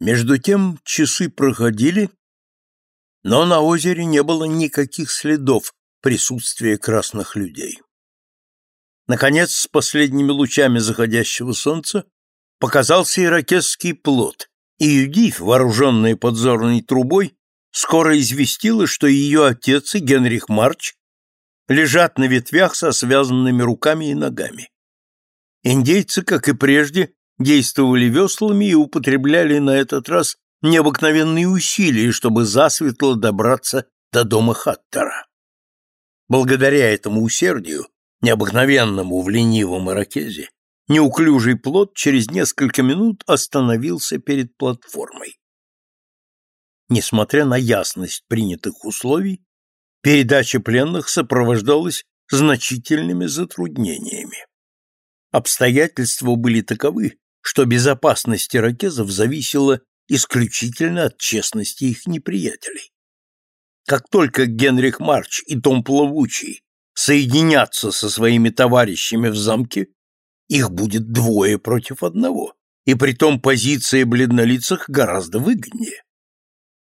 Между тем часы проходили, но на озере не было никаких следов присутствия красных людей. Наконец, с последними лучами заходящего солнца показался иракесский плот, и Юдив, вооруженная подзорной трубой, скоро известила, что ее отец и Генрих Марч лежат на ветвях со связанными руками и ногами. Индейцы, как и прежде, действовали веслами и употребляли на этот раз необыкновенные усилия, чтобы засветло добраться до дома Хаттера. Благодаря этому усердию, необыкновенному в ленивом иракезе, неуклюжий плот через несколько минут остановился перед платформой. Несмотря на ясность принятых условий, передача пленных сопровождалась значительными затруднениями. Обстоятельства были таковы, что безопасность иракезов зависела исключительно от честности их неприятелей. Как только Генрих Марч и Том Плавучий соединятся со своими товарищами в замке, их будет двое против одного, и притом позиция бледнолицых гораздо выгоднее.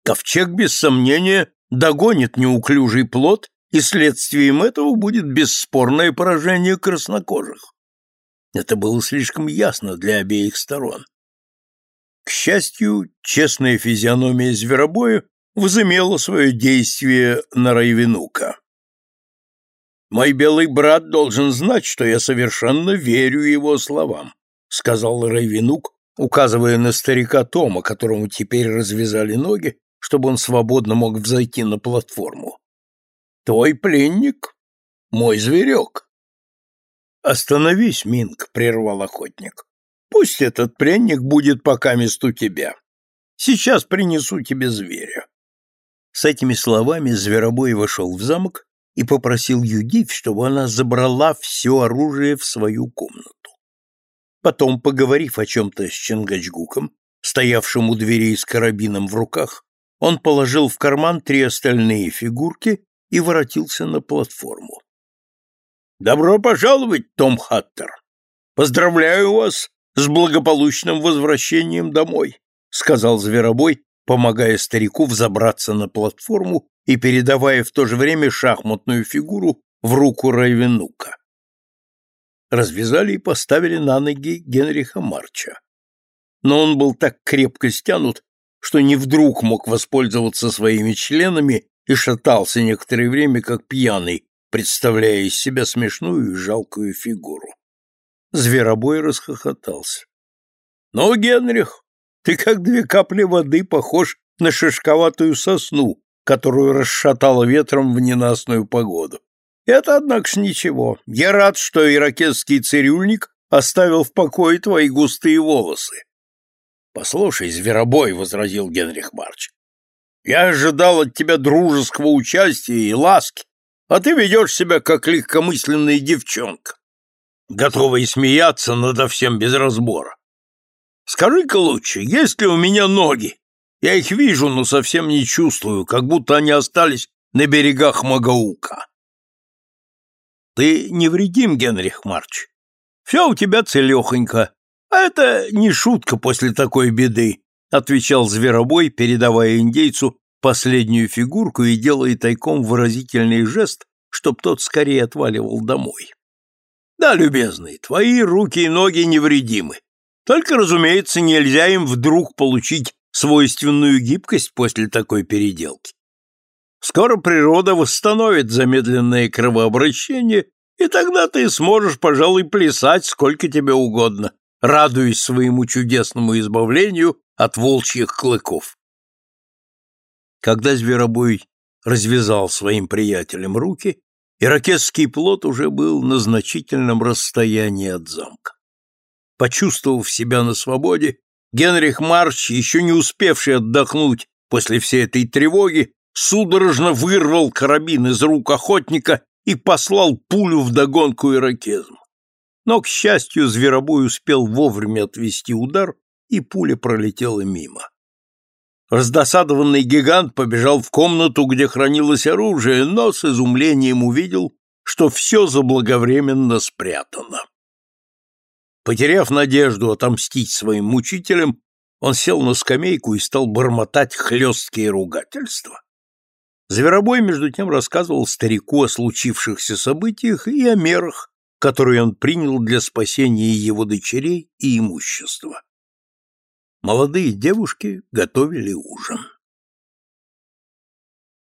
Ковчег, без сомнения, догонит неуклюжий плод, и следствием этого будет бесспорное поражение краснокожих. Это было слишком ясно для обеих сторон. К счастью, честная физиономия зверобоя возымела свое действие на Райвенука. «Мой белый брат должен знать, что я совершенно верю его словам», сказал Райвенук, указывая на старика Тома, которому теперь развязали ноги, чтобы он свободно мог взойти на платформу. «Твой пленник — мой зверек». «Остановись, Минг», — прервал охотник. «Пусть этот пленник будет пока месту тебя. Сейчас принесу тебе зверя». С этими словами Зверобой вошел в замок и попросил Юдив, чтобы она забрала все оружие в свою комнату. Потом, поговорив о чем-то с Чингачгуком, стоявшим у дверей с карабином в руках, он положил в карман три остальные фигурки и воротился на платформу. «Добро пожаловать, Том Хаттер! Поздравляю вас с благополучным возвращением домой!» — сказал Зверобой, помогая старику взобраться на платформу и передавая в то же время шахматную фигуру в руку Райвенука. Развязали и поставили на ноги Генриха Марча. Но он был так крепко стянут, что не вдруг мог воспользоваться своими членами и шатался некоторое время как пьяный, представляя из себя смешную и жалкую фигуру. Зверобой расхохотался. — Ну, Генрих, ты как две капли воды похож на шишковатую сосну, которую расшатало ветром в ненастную погоду. Это, однако ж, ничего. Я рад, что иракетский цирюльник оставил в покое твои густые волосы. — Послушай, зверобой, — возразил Генрих Марч, — я ожидал от тебя дружеского участия и ласки, а ты ведешь себя как легкомысленная девчонка, готовая смеяться надо всем без разбора. Скажи-ка лучше, есть ли у меня ноги? Я их вижу, но совсем не чувствую, как будто они остались на берегах Магаука. Ты невредим, Генрих Марч. Все у тебя целехонько, а это не шутка после такой беды, отвечал Зверобой, передавая индейцу последнюю фигурку и делая тайком выразительный жест, чтоб тот скорее отваливал домой. Да, любезный, твои руки и ноги невредимы. Только, разумеется, нельзя им вдруг получить свойственную гибкость после такой переделки. Скоро природа восстановит замедленное кровообращение, и тогда ты сможешь, пожалуй, плясать сколько тебе угодно, радуясь своему чудесному избавлению от волчьих клыков. Когда зверобой развязал своим приятелям руки, иракетский плод уже был на значительном расстоянии от замка. Почувствовав себя на свободе, Генрих Марч, еще не успевший отдохнуть после всей этой тревоги, судорожно вырвал карабин из рук охотника и послал пулю в догонку иракезм. Но, к счастью, зверобой успел вовремя отвести удар, и пуля пролетела мимо. Раздосадованный гигант побежал в комнату, где хранилось оружие, но с изумлением увидел, что все заблаговременно спрятано. Потеряв надежду отомстить своим мучителям, Он сел на скамейку и стал бормотать хлесткие ругательства. Зверобой, между тем, рассказывал старику о случившихся событиях и о мерах, которые он принял для спасения его дочерей и имущества. Молодые девушки готовили ужин.